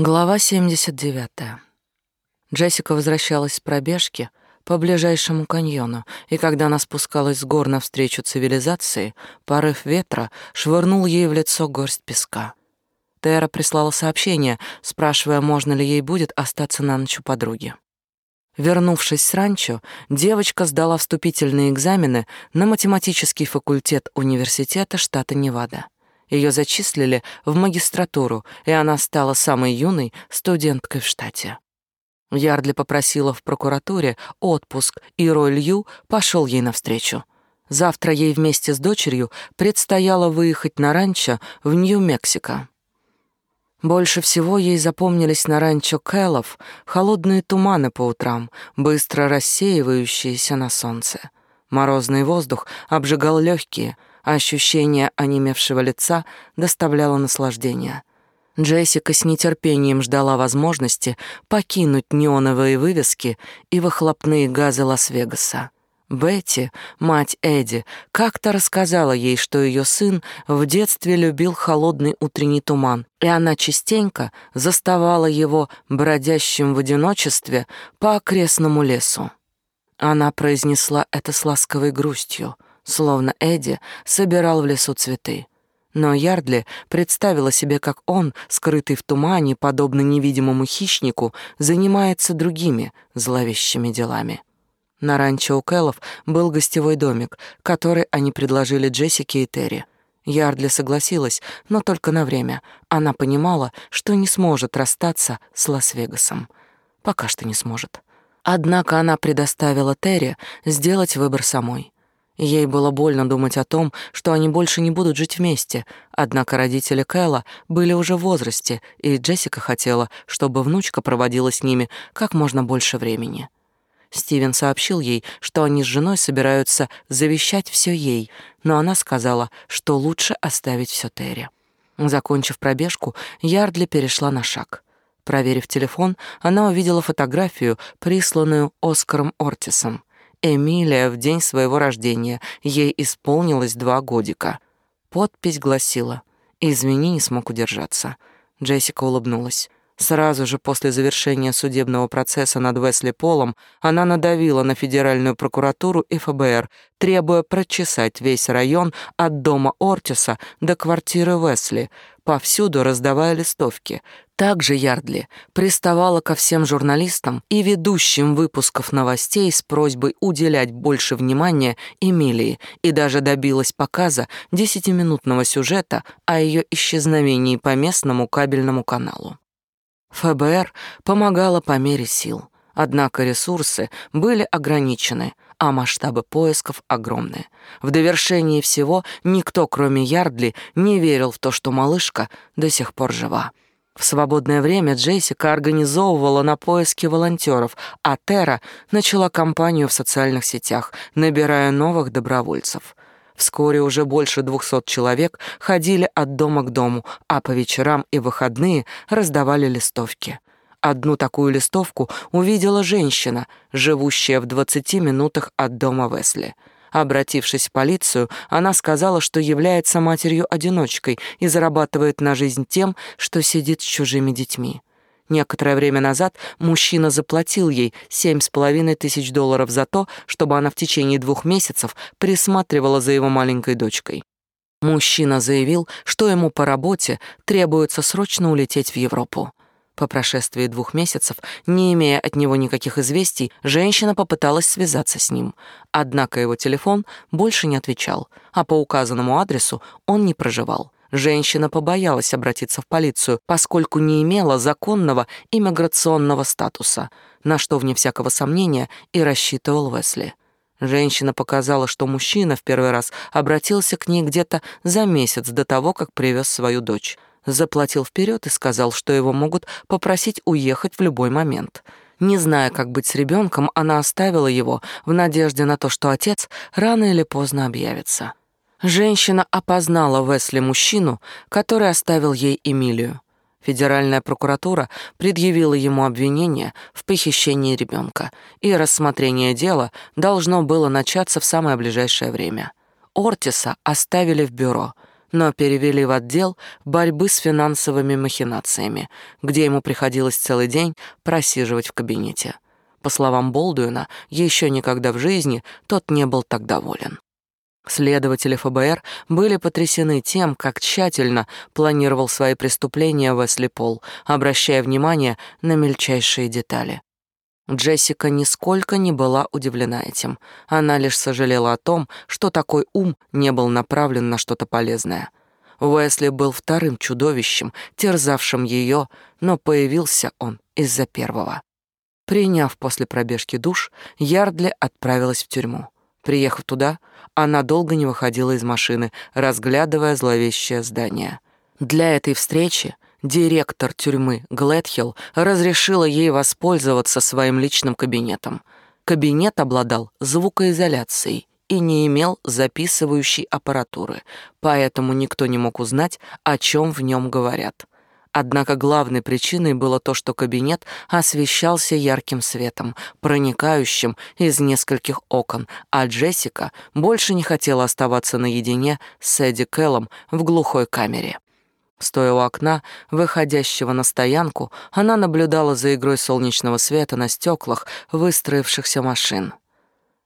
Глава 79. Джессика возвращалась с пробежки по ближайшему каньону, и когда она спускалась с гор навстречу цивилизации, порыв ветра швырнул ей в лицо горсть песка. Тера прислала сообщение, спрашивая, можно ли ей будет остаться на ночь у подруги. Вернувшись с ранчо, девочка сдала вступительные экзамены на математический факультет университета штата Невада. Ее зачислили в магистратуру, и она стала самой юной студенткой в штате. Ярдли попросила в прокуратуре отпуск, и Рой Лью пошел ей навстречу. Завтра ей вместе с дочерью предстояло выехать на ранчо в Нью-Мексико. Больше всего ей запомнились на ранчо Кэллов холодные туманы по утрам, быстро рассеивающиеся на солнце. Морозный воздух обжигал легкие — а ощущение онемевшего лица доставляло наслаждение. Джессика с нетерпением ждала возможности покинуть неоновые вывески и выхлопные газы Лас-Вегаса. Бетти, мать Эдди, как-то рассказала ей, что ее сын в детстве любил холодный утренний туман, и она частенько заставала его бродящим в одиночестве по окрестному лесу. Она произнесла это с ласковой грустью — словно Эдди собирал в лесу цветы. Но Ярдли представила себе, как он, скрытый в тумане, подобно невидимому хищнику, занимается другими зловещими делами. На ранчо у Кэллов был гостевой домик, который они предложили Джессике и Терри. Ярдли согласилась, но только на время. Она понимала, что не сможет расстаться с Лас-Вегасом. Пока что не сможет. Однако она предоставила Терри сделать выбор самой. Ей было больно думать о том, что они больше не будут жить вместе, однако родители Кэлла были уже в возрасте, и Джессика хотела, чтобы внучка проводила с ними как можно больше времени. Стивен сообщил ей, что они с женой собираются завещать все ей, но она сказала, что лучше оставить все Терри. Закончив пробежку, Ярдли перешла на шаг. Проверив телефон, она увидела фотографию, присланную Оскаром Ортисом. Эмилия в день своего рождения. Ей исполнилось два годика. Подпись гласила «Извини, не смог удержаться». Джессика улыбнулась. Сразу же после завершения судебного процесса над Весли Полом она надавила на Федеральную прокуратуру и ФБР, требуя прочесать весь район от дома Ортиса до квартиры Весли, повсюду раздавая листовки. Также Ярдли приставала ко всем журналистам и ведущим выпусков новостей с просьбой уделять больше внимания Эмилии и даже добилась показа десятиминутного сюжета о ее исчезновении по местному кабельному каналу. ФБР помогало по мере сил, однако ресурсы были ограничены, а масштабы поисков огромные. В довершении всего никто, кроме Ярдли, не верил в то, что малышка до сих пор жива. В свободное время Джессика организовывала на поиски волонтеров, а Тера начала кампанию в социальных сетях, набирая новых добровольцев. Вскоре уже больше двухсот человек ходили от дома к дому, а по вечерам и выходные раздавали листовки. Одну такую листовку увидела женщина, живущая в двадцати минутах от дома Весли. Обратившись в полицию, она сказала, что является матерью-одиночкой и зарабатывает на жизнь тем, что сидит с чужими детьми. Некоторое время назад мужчина заплатил ей семь с половиной тысяч долларов за то, чтобы она в течение двух месяцев присматривала за его маленькой дочкой. Мужчина заявил, что ему по работе требуется срочно улететь в Европу. По прошествии двух месяцев, не имея от него никаких известий, женщина попыталась связаться с ним. Однако его телефон больше не отвечал, а по указанному адресу он не проживал. Женщина побоялась обратиться в полицию, поскольку не имела законного иммиграционного статуса, на что, вне всякого сомнения, и рассчитывал Весли. Женщина показала, что мужчина в первый раз обратился к ней где-то за месяц до того, как привез свою дочь. Заплатил вперед и сказал, что его могут попросить уехать в любой момент. Не зная, как быть с ребенком, она оставила его в надежде на то, что отец рано или поздно объявится. Женщина опознала Весли мужчину, который оставил ей Эмилию. Федеральная прокуратура предъявила ему обвинение в похищении ребенка, и рассмотрение дела должно было начаться в самое ближайшее время. Ортиса оставили в бюро, но перевели в отдел борьбы с финансовыми махинациями, где ему приходилось целый день просиживать в кабинете. По словам Болдуина, еще никогда в жизни тот не был так доволен. Следователи ФБР были потрясены тем, как тщательно планировал свои преступления Весли Пол, обращая внимание на мельчайшие детали. Джессика нисколько не была удивлена этим. Она лишь сожалела о том, что такой ум не был направлен на что-то полезное. Уэсли был вторым чудовищем, терзавшим ее, но появился он из-за первого. Приняв после пробежки душ, Ярдли отправилась в тюрьму. Приехав туда, она долго не выходила из машины, разглядывая зловещее здание. Для этой встречи директор тюрьмы Глэдхилл разрешила ей воспользоваться своим личным кабинетом. Кабинет обладал звукоизоляцией и не имел записывающей аппаратуры, поэтому никто не мог узнать, о чем в нем говорят. Однако главной причиной было то, что кабинет освещался ярким светом, проникающим из нескольких окон, а Джессика больше не хотела оставаться наедине с Эдди Келлом в глухой камере. Стоя у окна, выходящего на стоянку, она наблюдала за игрой солнечного света на стеклах выстроившихся машин.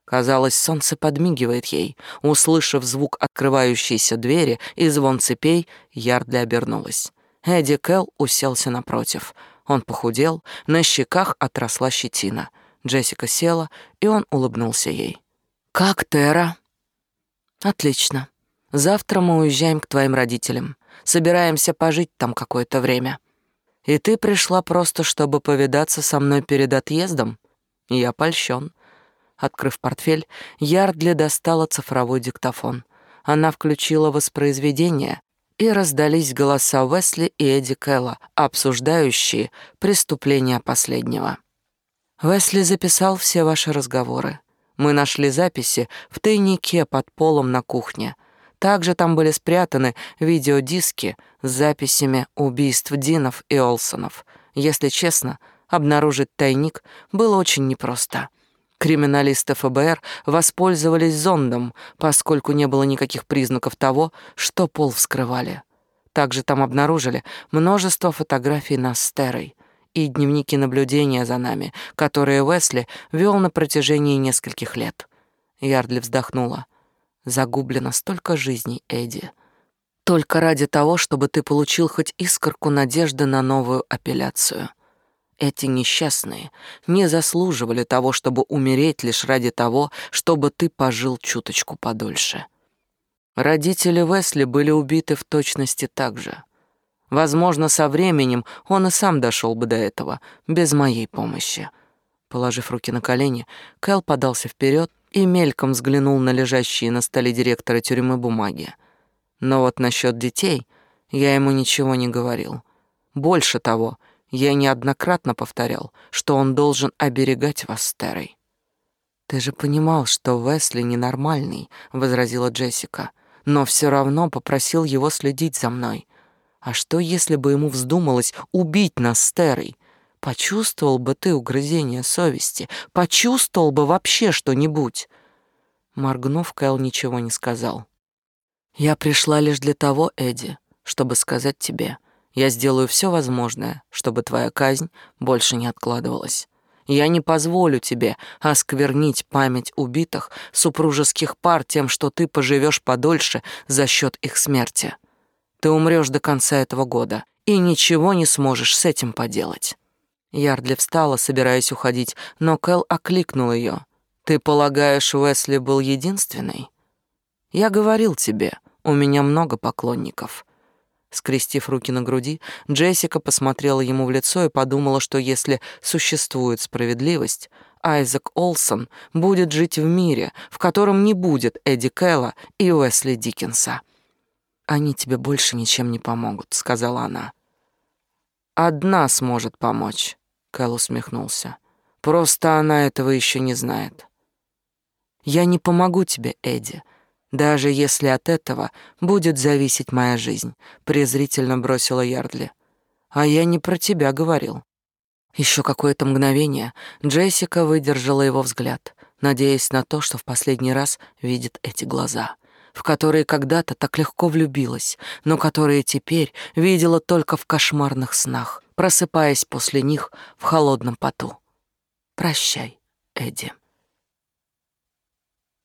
Казалось, солнце подмигивает ей. Услышав звук открывающейся двери и звон цепей, Ярдли обернулась. Эдди Кэл уселся напротив. Он похудел, на щеках отросла щетина. Джессика села, и он улыбнулся ей. «Как Тера?» «Отлично. Завтра мы уезжаем к твоим родителям. Собираемся пожить там какое-то время. И ты пришла просто, чтобы повидаться со мной перед отъездом? Я польщен. Открыв портфель, Ярдли достала цифровой диктофон. Она включила воспроизведение, и раздались голоса Уэсли и Эдди Кэлла, обсуждающие преступления последнего. Уэсли записал все ваши разговоры. Мы нашли записи в тайнике под полом на кухне. Также там были спрятаны видеодиски с записями убийств Динов и Олсонов. Если честно, обнаружить тайник было очень непросто. Криминалисты ФБР воспользовались зондом, поскольку не было никаких признаков того, что пол вскрывали. Также там обнаружили множество фотографий нас с и дневники наблюдения за нами, которые Уэсли вел на протяжении нескольких лет. Ярдли вздохнула. Загублено столько жизней, Эдди. Только ради того, чтобы ты получил хоть искорку надежды на новую апелляцию. Эти несчастные не заслуживали того, чтобы умереть лишь ради того, чтобы ты пожил чуточку подольше. Родители Весли были убиты в точности так же. Возможно, со временем он и сам дошел бы до этого, без моей помощи. Положив руки на колени, Кэл подался вперед и мельком взглянул на лежащие на столе директора тюрьмы бумаги. Но вот насчет детей я ему ничего не говорил. Больше того, я неоднократно повторял, что он должен оберегать вас с. «Ты же понимал, что Весли ненормальный», — возразила Джессика, «но все равно попросил его следить за мной. А что, если бы ему вздумалось убить нас с? Почувствовал бы ты угрызение совести, почувствовал бы вообще что-нибудь. Моргнув, Кэл ничего не сказал. Я пришла лишь для того, Эдди, чтобы сказать тебе, я сделаю все возможное, чтобы твоя казнь больше не откладывалась. Я не позволю тебе осквернить память убитых супружеских пар тем, что ты поживешь подольше за счет их смерти. Ты умрешь до конца этого года и ничего не сможешь с этим поделать. Ярдли встала, собираясь уходить, но Кэл окликнул ее. «Ты полагаешь, Уэсли был единственный?» «Я говорил тебе, у меня много поклонников». Скрестив руки на груди, Джессика посмотрела ему в лицо и подумала, что если существует справедливость, Айзек Олсон будет жить в мире, в котором не будет Эдди Кэлла и Уэсли Диккенса. «Они тебе больше ничем не помогут», — сказала она. «Одна сможет помочь. Кэл усмехнулся. Просто она этого еще не знает. Я не помогу тебе, Эдди, даже если от этого будет зависеть моя жизнь, презрительно бросила Ярдли. А я не про тебя говорил. Еще какое-то мгновение Джессика выдержала его взгляд, надеясь на то, что в последний раз видит эти глаза. в которые когда-то так легко влюбилась, но которые теперь видела только в кошмарных снах, просыпаясь после них в холодном поту. Прощай, Эдди.